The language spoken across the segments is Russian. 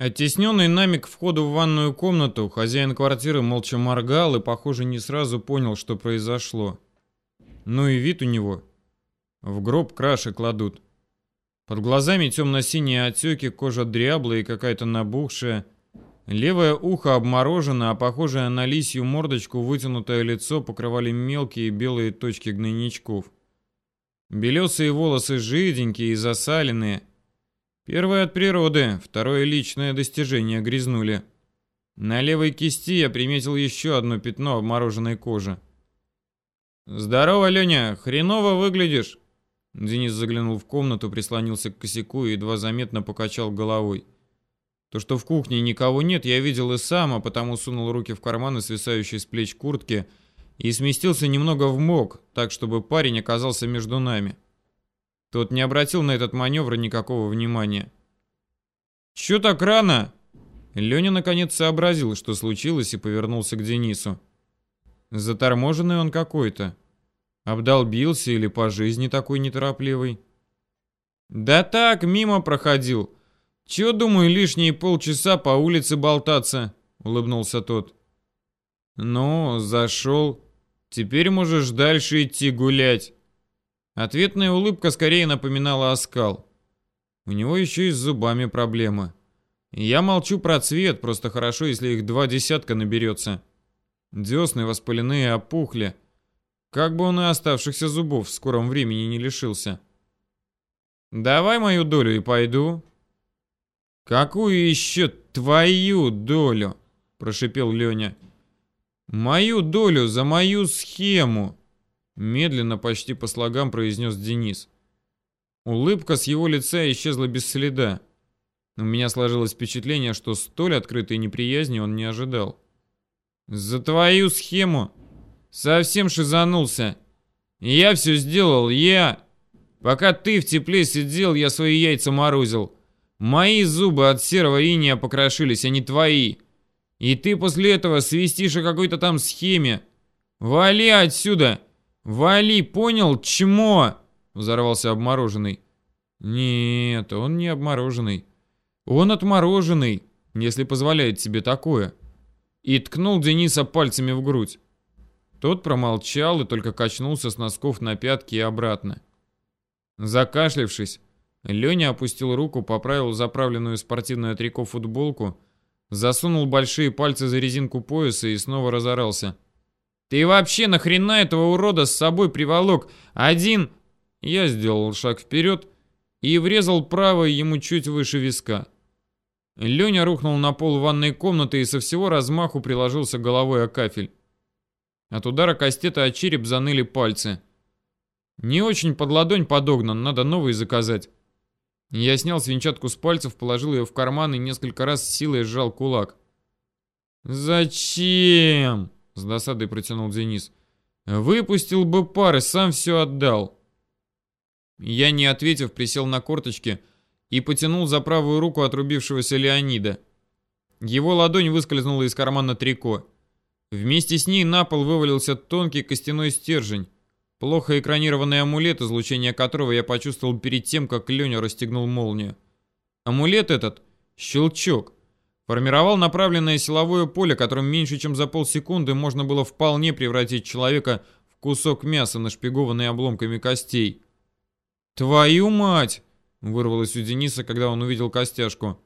Оттесненный нами к входу в ванную комнату, хозяин квартиры молча моргал и, похоже, не сразу понял, что произошло. Ну и вид у него. В гроб краши кладут. Под глазами темно-синие отеки, кожа дряблая и какая-то набухшая. Левое ухо обморожено, а похожее на лисью мордочку вытянутое лицо покрывали мелкие белые точки гнойничков. Белесые волосы жиденькие и засаленные – Первое от природы, второе личное достижение грязнули. На левой кисти я приметил еще одно пятно обмороженной кожи. «Здорово, Леня, хреново выглядишь!» Денис заглянул в комнату, прислонился к косяку и едва заметно покачал головой. То, что в кухне никого нет, я видел и сам, а потому сунул руки в карманы, свисающие с плеч куртки, и сместился немного в мок, так, чтобы парень оказался между нами. Тот не обратил на этот маневр никакого внимания. «Чё так рано?» Леня наконец сообразил, что случилось, и повернулся к Денису. Заторможенный он какой-то. Обдолбился или по жизни такой неторопливый. «Да так, мимо проходил. Чё, думаю, лишние полчаса по улице болтаться?» — улыбнулся тот. «Ну, зашел. Теперь можешь дальше идти гулять». Ответная улыбка скорее напоминала оскал. У него еще и с зубами проблемы. Я молчу про цвет, просто хорошо, если их два десятка наберется. Десны воспаленные и опухли. Как бы он и оставшихся зубов в скором времени не лишился. «Давай мою долю и пойду». «Какую еще твою долю?» – прошипел Леня. «Мою долю за мою схему». Медленно, почти по слогам произнес Денис. Улыбка с его лица исчезла без следа. У меня сложилось впечатление, что столь открытой неприязни он не ожидал. «За твою схему! Совсем шизанулся! Я все сделал, я! Пока ты в тепле сидел, я свои яйца морозил. Мои зубы от серого иния покрошились, а не твои. И ты после этого свистишь о какой-то там схеме. Вали отсюда!» «Вали, понял, чмо!» — взорвался обмороженный. «Нет, он не обмороженный. Он отмороженный, если позволяет себе такое». И ткнул Дениса пальцами в грудь. Тот промолчал и только качнулся с носков на пятки и обратно. Закашлившись, Леня опустил руку, поправил заправленную спортивную трико футболку, засунул большие пальцы за резинку пояса и снова разорался. Ты вообще нахрена этого урода с собой приволок? Один...» Я сделал шаг вперед и врезал правой ему чуть выше виска. Леня рухнул на пол ванной комнаты и со всего размаху приложился головой о кафель. От удара кастета о череп заныли пальцы. Не очень под ладонь подогнан, надо новый заказать. Я снял свинчатку с пальцев, положил ее в карман и несколько раз силой сжал кулак. «Зачем?» С досадой протянул Денис. Выпустил бы пары, сам все отдал. Я, не ответив, присел на корточки и потянул за правую руку отрубившегося Леонида. Его ладонь выскользнула из кармана трико. Вместе с ней на пол вывалился тонкий костяной стержень, плохо экранированный амулет, излучение которого я почувствовал перед тем, как Леня расстегнул молнию. Амулет этот — щелчок — формировал направленное силовое поле, которым меньше чем за полсекунды можно было вполне превратить человека в кусок мяса, нашпигованный обломками костей. «Твою мать!» — вырвалось у Дениса, когда он увидел костяшку.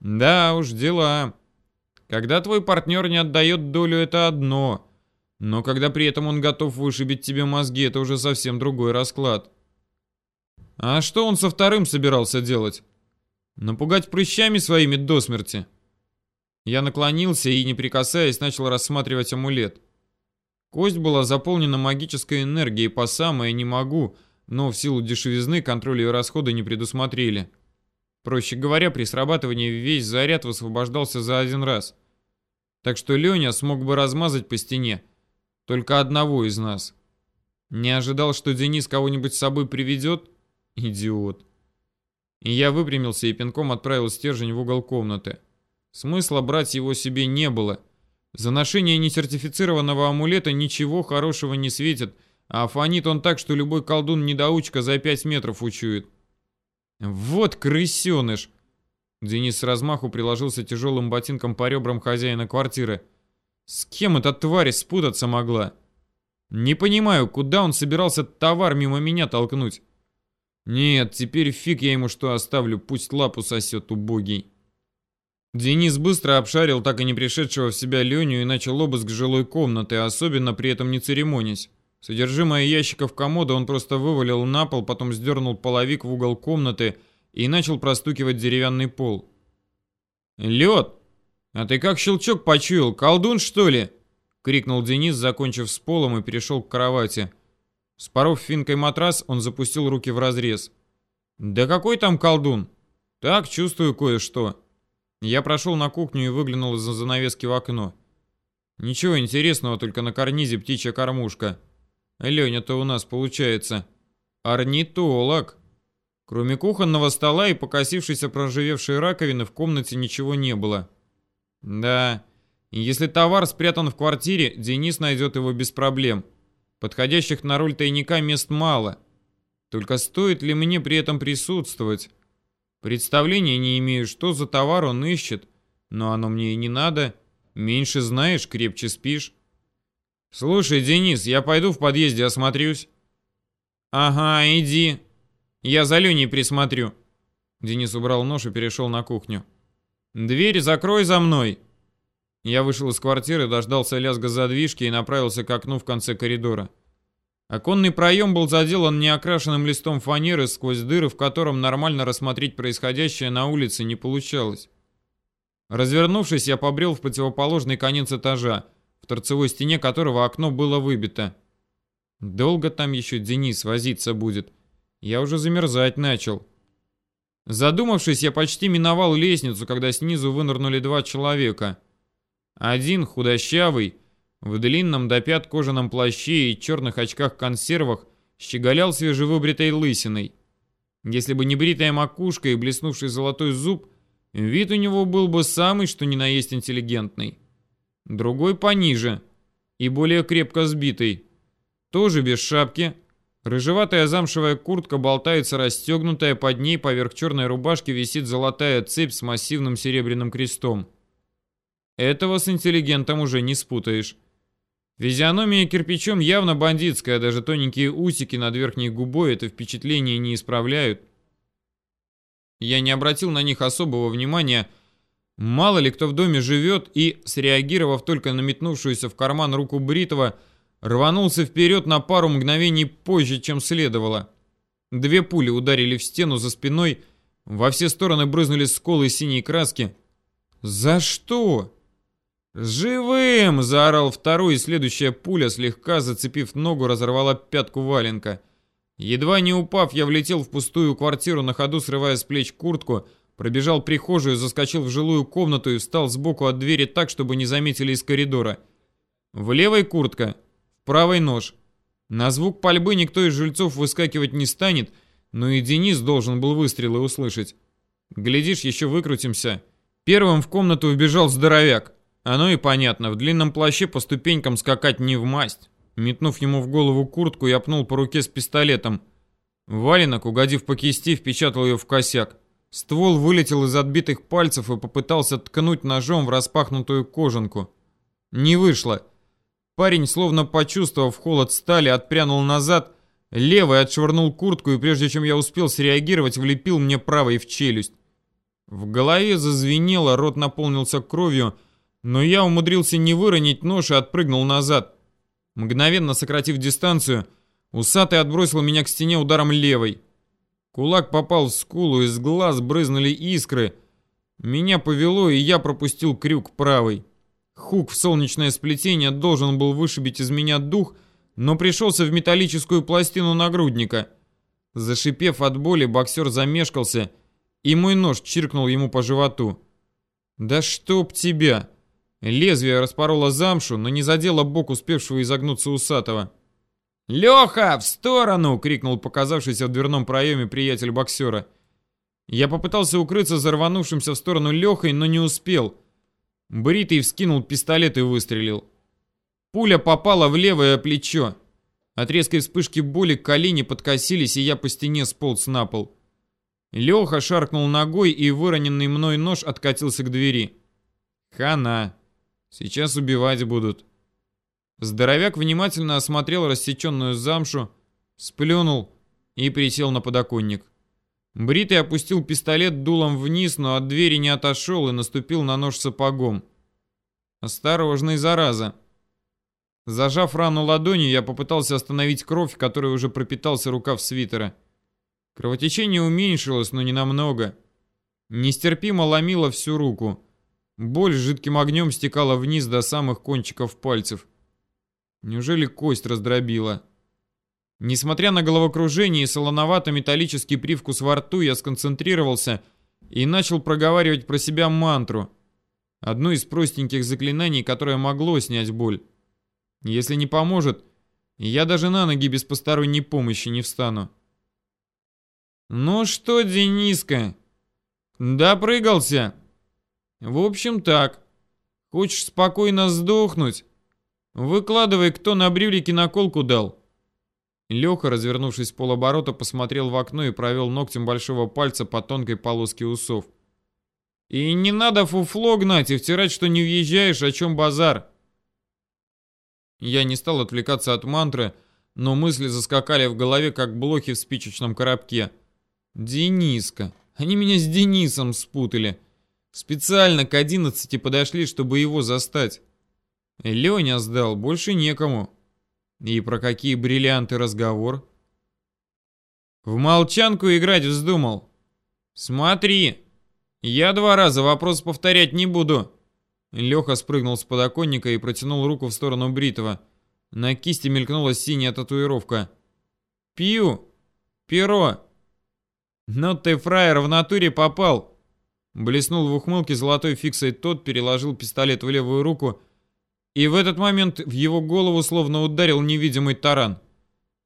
«Да уж, дела. Когда твой партнер не отдает долю, это одно. Но когда при этом он готов вышибить тебе мозги, это уже совсем другой расклад». «А что он со вторым собирался делать? Напугать прыщами своими до смерти?» Я наклонился и, не прикасаясь, начал рассматривать амулет. Кость была заполнена магической энергией по самое не могу, но в силу дешевизны контроль ее расхода не предусмотрели. Проще говоря, при срабатывании весь заряд высвобождался за один раз. Так что Леня смог бы размазать по стене только одного из нас. Не ожидал, что Денис кого-нибудь с собой приведет? Идиот. И я выпрямился и пинком отправил стержень в угол комнаты. Смысла брать его себе не было. За ношение несертифицированного амулета ничего хорошего не светит, а фонит он так, что любой колдун-недоучка за пять метров учует. Вот крысеныш! Денис с размаху приложился тяжелым ботинком по ребрам хозяина квартиры. С кем эта тварь спутаться могла? Не понимаю, куда он собирался товар мимо меня толкнуть. Нет, теперь фиг я ему что оставлю, пусть лапу сосет убогий. Денис быстро обшарил так и не пришедшего в себя Леню и начал обыск жилой комнаты, особенно при этом не церемонясь. Содержимое ящиков комода он просто вывалил на пол, потом сдернул половик в угол комнаты и начал простукивать деревянный пол. «Лед! А ты как щелчок почуял? Колдун, что ли?» — крикнул Денис, закончив с полом и перешел к кровати. Споров финкой матрас, он запустил руки в разрез. «Да какой там колдун? Так, чувствую кое-что». Я прошел на кухню и выглянул из-за занавески в окно. Ничего интересного, только на карнизе птичья кормушка. Леня-то у нас получается орнитолог. Кроме кухонного стола и покосившейся проживевшей раковины в комнате ничего не было. Да, если товар спрятан в квартире, Денис найдет его без проблем. Подходящих на роль тайника мест мало. Только стоит ли мне при этом присутствовать? Представления не имею, что за товар он ищет, но оно мне и не надо. Меньше знаешь, крепче спишь. Слушай, Денис, я пойду в подъезде осмотрюсь. Ага, иди. Я за Леней присмотрю. Денис убрал нож и перешел на кухню. Дверь закрой за мной. Я вышел из квартиры, дождался лязга задвижки и направился к окну в конце коридора. Оконный проем был заделан неокрашенным листом фанеры, сквозь дыры, в котором нормально рассмотреть происходящее на улице не получалось. Развернувшись, я побрел в противоположный конец этажа, в торцевой стене которого окно было выбито. Долго там еще Денис возиться будет. Я уже замерзать начал. Задумавшись, я почти миновал лестницу, когда снизу вынырнули два человека. Один худощавый, в длинном до пят кожаном плаще и черных очках-консервах щеголял свежевыбритой лысиной. Если бы не бритая макушка и блеснувший золотой зуб, вид у него был бы самый, что ни на есть интеллигентный другой пониже и более крепко сбитый. Тоже без шапки. Рыжеватая замшевая куртка болтается расстегнутая, под ней поверх черной рубашки висит золотая цепь с массивным серебряным крестом. Этого с интеллигентом уже не спутаешь. Физиономия кирпичом явно бандитская, даже тоненькие усики над верхней губой это впечатление не исправляют. Я не обратил на них особого внимания, Мало ли кто в доме живет и, среагировав только на метнувшуюся в карман руку Бритова, рванулся вперед на пару мгновений позже, чем следовало. Две пули ударили в стену за спиной, во все стороны брызнули сколы синей краски. «За что?» «Живым!» — заорал второй, и следующая пуля, слегка зацепив ногу, разорвала пятку валенка. Едва не упав, я влетел в пустую квартиру, на ходу срывая с плеч куртку — Пробежал прихожую, заскочил в жилую комнату и встал сбоку от двери так, чтобы не заметили из коридора. В левой куртка, в правой нож. На звук пальбы никто из жильцов выскакивать не станет, но и Денис должен был выстрелы услышать. Глядишь, еще выкрутимся. Первым в комнату вбежал здоровяк. Оно и понятно, в длинном плаще по ступенькам скакать не в масть. Метнув ему в голову куртку, я пнул по руке с пистолетом. Валенок, угодив по кисти, впечатал ее в косяк. Ствол вылетел из отбитых пальцев и попытался ткнуть ножом в распахнутую кожанку. Не вышло. Парень, словно почувствовав холод стали, отпрянул назад, левый отшвырнул куртку и прежде чем я успел среагировать, влепил мне правой в челюсть. В голове зазвенело, рот наполнился кровью, но я умудрился не выронить нож и отпрыгнул назад. Мгновенно сократив дистанцию, усатый отбросил меня к стене ударом левой. Кулак попал в скулу, из глаз брызнули искры. Меня повело, и я пропустил крюк правый. Хук в солнечное сплетение должен был вышибить из меня дух, но пришелся в металлическую пластину нагрудника. Зашипев от боли, боксер замешкался, и мой нож чиркнул ему по животу. «Да чтоб тебя!» Лезвие распороло замшу, но не задело бок успевшего изогнуться усатого. «Леха, в сторону!» — крикнул показавшийся в дверном проеме приятель боксера. Я попытался укрыться за рванувшимся в сторону Лехой, но не успел. Бритый вскинул пистолет и выстрелил. Пуля попала в левое плечо. От резкой вспышки боли колени подкосились, и я по стене сполз на пол. Леха шаркнул ногой, и выроненный мной нож откатился к двери. Хана. Сейчас убивать будут. Здоровяк внимательно осмотрел рассеченную замшу, сплюнул и присел на подоконник. Бритый опустил пистолет дулом вниз, но от двери не отошел и наступил на нож сапогом. Осторожный, зараза. Зажав рану ладонью, я попытался остановить кровь, которой уже пропитался рукав свитера. Кровотечение уменьшилось, но не намного. Нестерпимо ломило всю руку. Боль жидким огнем стекала вниз до самых кончиков пальцев. Неужели кость раздробила? Несмотря на головокружение и солоновато-металлический привкус во рту, я сконцентрировался и начал проговаривать про себя мантру. Одно из простеньких заклинаний, которое могло снять боль. Если не поможет, я даже на ноги без посторонней помощи не встану. «Ну что, Дениска, допрыгался?» «В общем так. Хочешь спокойно сдохнуть? Выкладывай, кто на брюлике наколку дал». Леха, развернувшись в полоборота, посмотрел в окно и провел ногтем большого пальца по тонкой полоске усов. «И не надо фуфло гнать и втирать, что не въезжаешь, о чем базар». Я не стал отвлекаться от мантры, но мысли заскакали в голове, как блохи в спичечном коробке. «Дениска! Они меня с Денисом спутали. Специально к одиннадцати подошли, чтобы его застать. Леня сдал, больше некому». И про какие бриллианты разговор? В молчанку играть вздумал. Смотри, я два раза вопрос повторять не буду. Леха спрыгнул с подоконника и протянул руку в сторону Бритова. На кисти мелькнула синяя татуировка. «Пью! Перо!» «Ну ты, фраер, в натуре попал!» Блеснул в ухмылке золотой фиксой тот, переложил пистолет в левую руку и в этот момент в его голову словно ударил невидимый таран.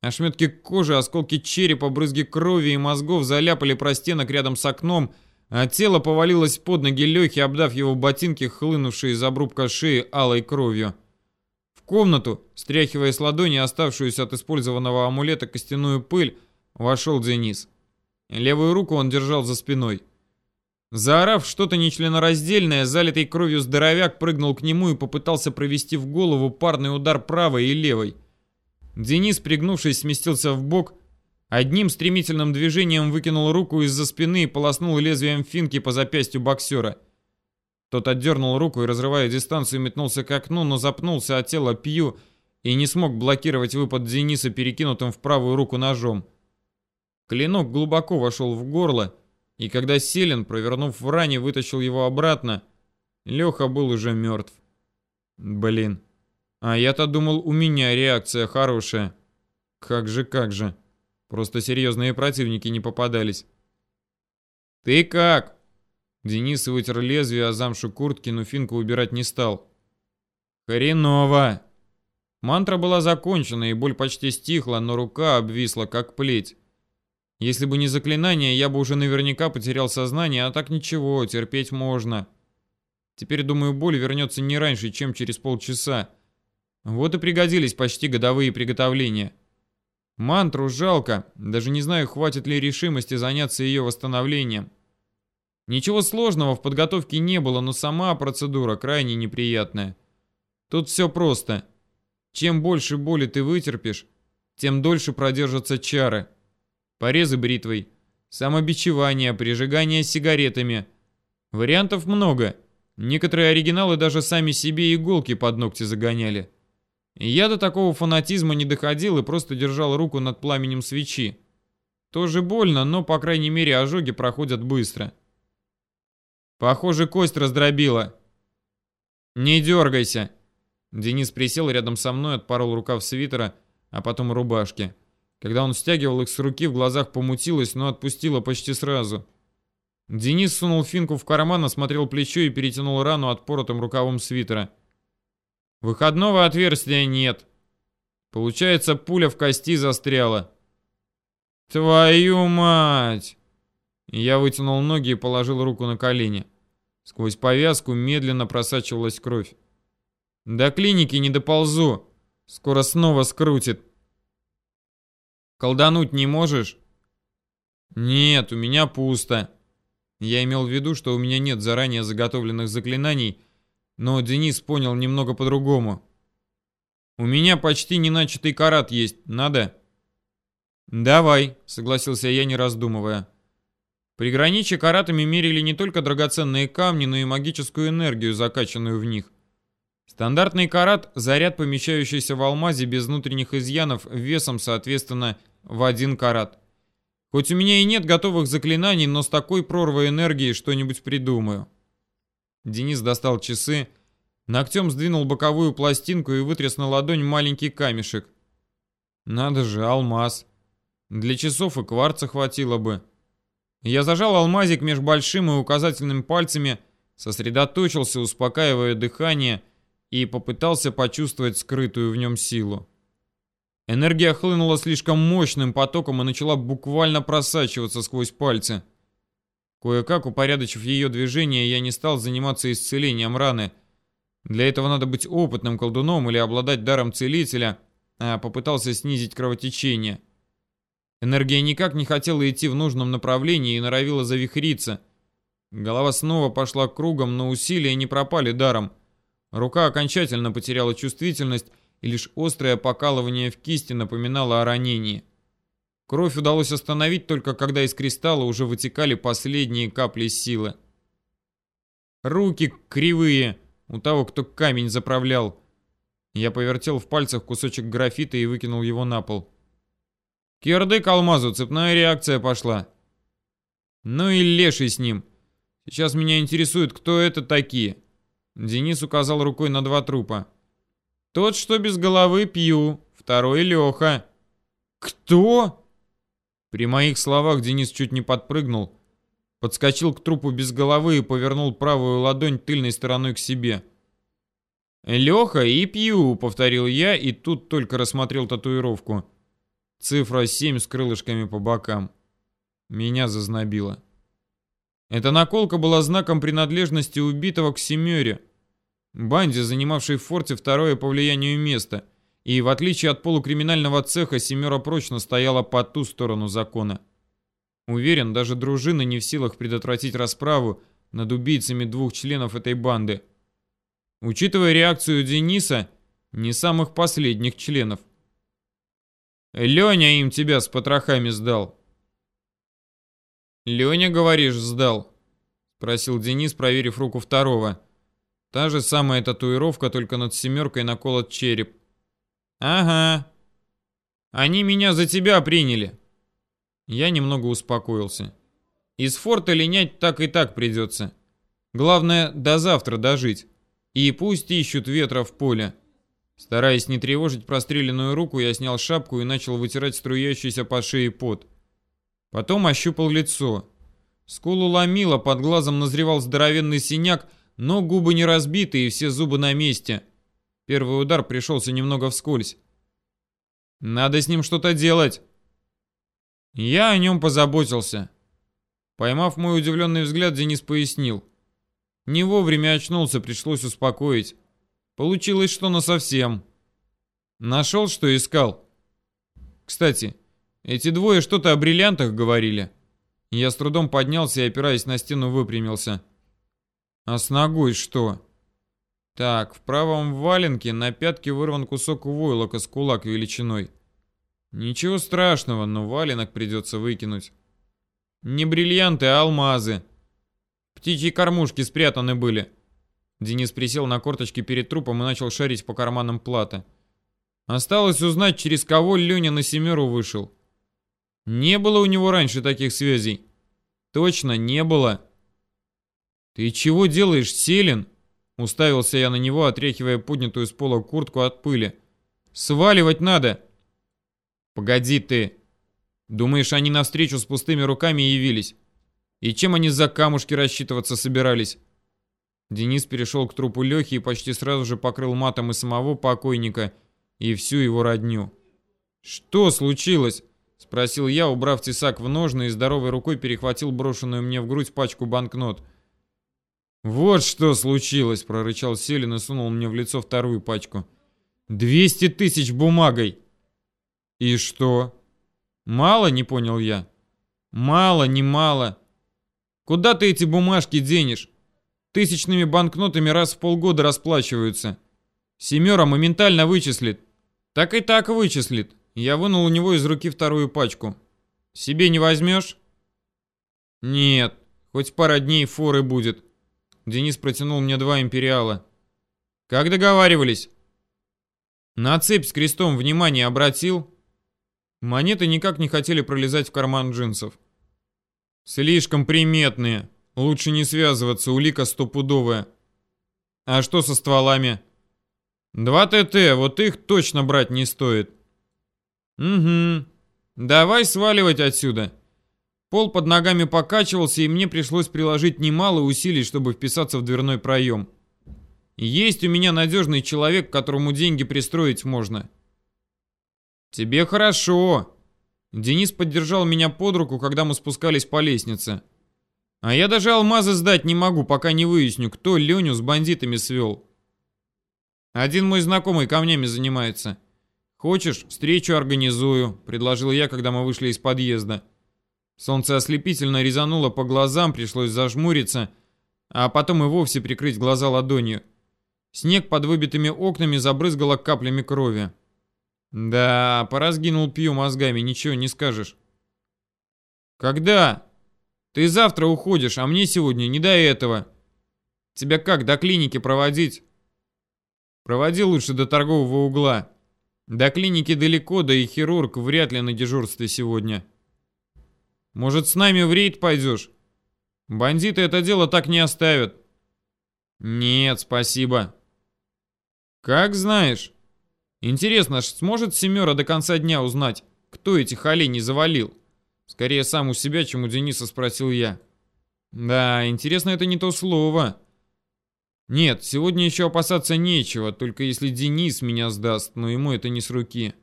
Ошметки кожи, осколки черепа, брызги крови и мозгов заляпали простенок рядом с окном, а тело повалилось под ноги Лехи, обдав его ботинки, хлынувшие из обрубка шеи алой кровью. В комнату, стряхивая с ладони оставшуюся от использованного амулета костяную пыль, вошел Денис. Левую руку он держал за спиной. Заорав что-то нечленораздельное, залитый кровью здоровяк прыгнул к нему и попытался провести в голову парный удар правой и левой. Денис, пригнувшись, сместился в бок, одним стремительным движением выкинул руку из-за спины и полоснул лезвием финки по запястью боксера. Тот отдернул руку и, разрывая дистанцию, метнулся к окну, но запнулся от тела Пью и не смог блокировать выпад Дениса перекинутым в правую руку ножом. Клинок глубоко вошел в горло, и когда Селин, провернув в ране, вытащил его обратно, Леха был уже мертв. Блин. А я-то думал, у меня реакция хорошая. Как же, как же. Просто серьезные противники не попадались. «Ты как?» Денис вытер лезвие о замшу куртки, но финку убирать не стал. «Хреново!» Мантра была закончена, и боль почти стихла, но рука обвисла, как плеть. Если бы не заклинание, я бы уже наверняка потерял сознание, а так ничего, терпеть можно. Теперь, думаю, боль вернется не раньше, чем через полчаса. Вот и пригодились почти годовые приготовления. Мантру жалко, даже не знаю, хватит ли решимости заняться ее восстановлением. Ничего сложного в подготовке не было, но сама процедура крайне неприятная. Тут все просто. Чем больше боли ты вытерпишь, тем дольше продержатся чары порезы бритвой, самобичевание, прижигание сигаретами. Вариантов много. Некоторые оригиналы даже сами себе иголки под ногти загоняли. Я до такого фанатизма не доходил и просто держал руку над пламенем свечи. Тоже больно, но, по крайней мере, ожоги проходят быстро. Похоже, кость раздробила. Не дергайся. Денис присел рядом со мной, отпорол рукав свитера, а потом рубашки. Когда он стягивал их с руки, в глазах помутилось, но отпустило почти сразу. Денис сунул финку в карман, осмотрел плечо и перетянул рану отпоротым рукавом свитера. Выходного отверстия нет. Получается, пуля в кости застряла. Твою мать! Я вытянул ноги и положил руку на колени. Сквозь повязку медленно просачивалась кровь. До клиники не доползу. Скоро снова скрутит. Колдануть не можешь? Нет, у меня пусто. Я имел в виду, что у меня нет заранее заготовленных заклинаний, но Денис понял немного по-другому. У меня почти не начатый карат есть. Надо? Давай, согласился я, не раздумывая. Приграничье каратами мерили не только драгоценные камни, но и магическую энергию, закачанную в них. Стандартный карат – заряд, помещающийся в алмазе без внутренних изъянов, весом, соответственно, в один карат. Хоть у меня и нет готовых заклинаний, но с такой прорвой энергии что-нибудь придумаю. Денис достал часы, Ногтем сдвинул боковую пластинку и вытряс на ладонь маленький камешек. Надо же, алмаз. Для часов и кварца хватило бы. Я зажал алмазик между большим и указательным пальцами, сосредоточился, успокаивая дыхание, и попытался почувствовать скрытую в нем силу. Энергия хлынула слишком мощным потоком и начала буквально просачиваться сквозь пальцы. Кое-как упорядочив ее движение, я не стал заниматься исцелением раны – для этого надо быть опытным колдуном или обладать даром целителя, а попытался снизить кровотечение. Энергия никак не хотела идти в нужном направлении и норовила завихриться. Голова снова пошла кругом, но усилия не пропали даром. Рука окончательно потеряла чувствительность, и лишь острое покалывание в кисти напоминало о ранении. Кровь удалось остановить только когда из кристалла уже вытекали последние капли силы. Руки кривые, у того, кто камень заправлял. Я повертел в пальцах кусочек графита и выкинул его на пол. Кирдык алмазу, цепная реакция пошла. Ну и леший с ним. Сейчас меня интересует, кто это такие. Денис указал рукой на два трупа. Тот, что без головы, пью. Второй Леха. Кто? При моих словах Денис чуть не подпрыгнул, подскочил к трупу без головы и повернул правую ладонь тыльной стороной к себе. «Леха и пью», — повторил я, и тут только рассмотрел татуировку. Цифра 7 с крылышками по бокам. Меня зазнобило. Эта наколка была знаком принадлежности убитого к семере, банде, занимавшей в форте второе по влиянию место, и в отличие от полукриминального цеха, семера прочно стояла по ту сторону закона. Уверен, даже дружина не в силах предотвратить расправу над убийцами двух членов этой банды. Учитывая реакцию Дениса, не самых последних членов. Леня им тебя с потрохами сдал. Леня, говоришь, сдал? Спросил Денис, проверив руку второго. Та же самая татуировка, только над семеркой наколот череп. Ага. Они меня за тебя приняли. Я немного успокоился. Из форта линять так и так придется. Главное, до завтра дожить. И пусть ищут ветра в поле. Стараясь не тревожить простреленную руку, я снял шапку и начал вытирать струящийся по шее пот. Потом ощупал лицо. Скулу ломило, под глазом назревал здоровенный синяк, но губы не разбиты и все зубы на месте. Первый удар пришелся немного вскользь. «Надо с ним что-то делать!» Я о нем позаботился. Поймав мой удивленный взгляд, Денис пояснил. Не вовремя очнулся, пришлось успокоить. Получилось, что насовсем. Нашел, что искал. Кстати, эти двое что-то о бриллиантах говорили. Я с трудом поднялся и, опираясь на стену, выпрямился. А с ногой что? Так, в правом валенке на пятке вырван кусок войлока с кулак величиной. Ничего страшного, но валенок придется выкинуть. Не бриллианты, а алмазы. Птичьи кормушки спрятаны были. Денис присел на корточки перед трупом и начал шарить по карманам плата. Осталось узнать, через кого Леня на семеру вышел. Не было у него раньше таких связей. Точно не было. Ты чего делаешь, Селин? Уставился я на него, отряхивая поднятую с пола куртку от пыли. Сваливать надо. «Погоди ты! Думаешь, они навстречу с пустыми руками явились? И чем они за камушки рассчитываться собирались?» Денис перешел к трупу Лехи и почти сразу же покрыл матом и самого покойника, и всю его родню. «Что случилось?» — спросил я, убрав тесак в ножны и здоровой рукой перехватил брошенную мне в грудь пачку банкнот. «Вот что случилось!» — прорычал Селин и сунул мне в лицо вторую пачку. «Двести тысяч бумагой!» «И что?» «Мало?» — не понял я. Мало, не мало. Куда ты эти бумажки денешь? Тысячными банкнотами раз в полгода расплачиваются. Семера моментально вычислит. Так и так вычислит. Я вынул у него из руки вторую пачку. Себе не возьмешь? Нет, хоть пара дней форы будет. Денис протянул мне два империала. Как договаривались? На цепь с крестом внимание обратил? Монеты никак не хотели пролезать в карман джинсов. Слишком приметные. Лучше не связываться, улика стопудовая. А что со стволами? Два ТТ, вот их точно брать не стоит. Угу. Давай сваливать отсюда. Пол под ногами покачивался, и мне пришлось приложить немало усилий, чтобы вписаться в дверной проем. Есть у меня надежный человек, которому деньги пристроить можно. Тебе хорошо. Денис поддержал меня под руку, когда мы спускались по лестнице. А я даже алмазы сдать не могу, пока не выясню, кто Леню с бандитами свел. Один мой знакомый камнями занимается. Хочешь, встречу организую, предложил я, когда мы вышли из подъезда. Солнце ослепительно резануло по глазам, пришлось зажмуриться, а потом и вовсе прикрыть глаза ладонью. Снег под выбитыми окнами забрызгало каплями крови. Да, поразгинул пью мозгами, ничего не скажешь. Когда? Ты завтра уходишь, а мне сегодня не до этого. Тебя как, до клиники проводить? Проводи лучше до торгового угла. До клиники далеко, да и хирург вряд ли на дежурстве сегодня. Может, с нами в рейд пойдешь? Бандиты это дело так не оставят. Нет, спасибо. Как знаешь. Интересно, сможет Семера до конца дня узнать, кто этих оленей завалил? Скорее сам у себя, чем у Дениса спросил я. Да, интересно, это не то слово. Нет, сегодня еще опасаться нечего, только если Денис меня сдаст, но ему это не с руки.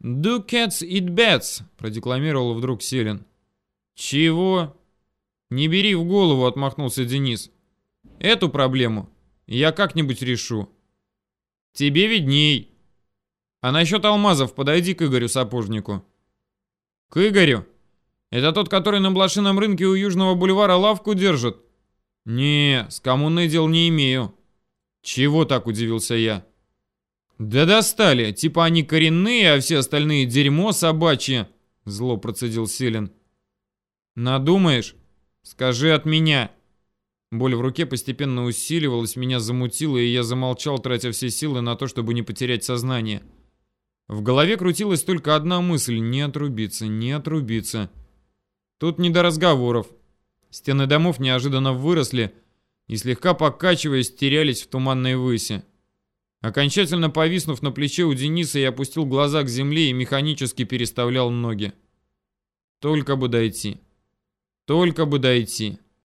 «Do cats eat bats?» — продекламировал вдруг Селин. «Чего?» «Не бери в голову», — отмахнулся Денис. «Эту проблему я как-нибудь решу». Тебе видней. А насчет алмазов подойди к Игорю Сапожнику. К Игорю? Это тот, который на блошином рынке у Южного бульвара лавку держит? Не, с коммунной дел не имею. Чего так удивился я? Да достали, типа они коренные, а все остальные дерьмо собачье. Зло процедил Селин. Надумаешь? Скажи от меня. Боль в руке постепенно усиливалась, меня замутило, и я замолчал, тратя все силы на то, чтобы не потерять сознание. В голове крутилась только одна мысль — не отрубиться, не отрубиться. Тут не до разговоров. Стены домов неожиданно выросли и, слегка покачиваясь, терялись в туманной выси. Окончательно повиснув на плече у Дениса, я опустил глаза к земле и механически переставлял ноги. Только бы дойти. Только бы дойти.